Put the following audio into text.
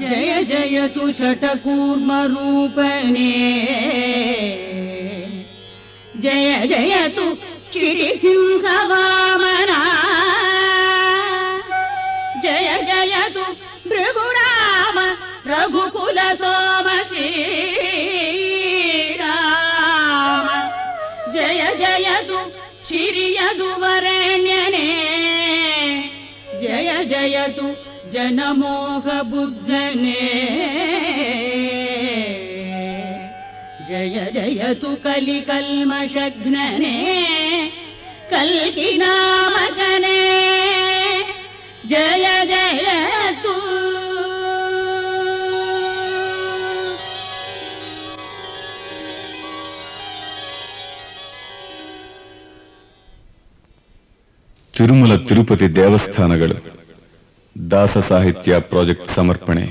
जय जय तु षटकूर्मरूपणे जय जय तु किरिसिंहवामना। जय जय तु भृगुराम रघुकुल जय जय तु चिरि ಯದು ಜನಮೋಹ ಬುದ್ಧನೇ. ಜಯ ಜಯತು ಕಲ್ಕಿ ಕಲ್ಕಿನಾಮಕನೇ ಜಯ ಜಯತು. ತಿರುಮಲ ತಿರುಪತಿ ದೇವಸ್ಥಾನಗಳು. दास साहित्य प्रोजेक्ट समर्पणे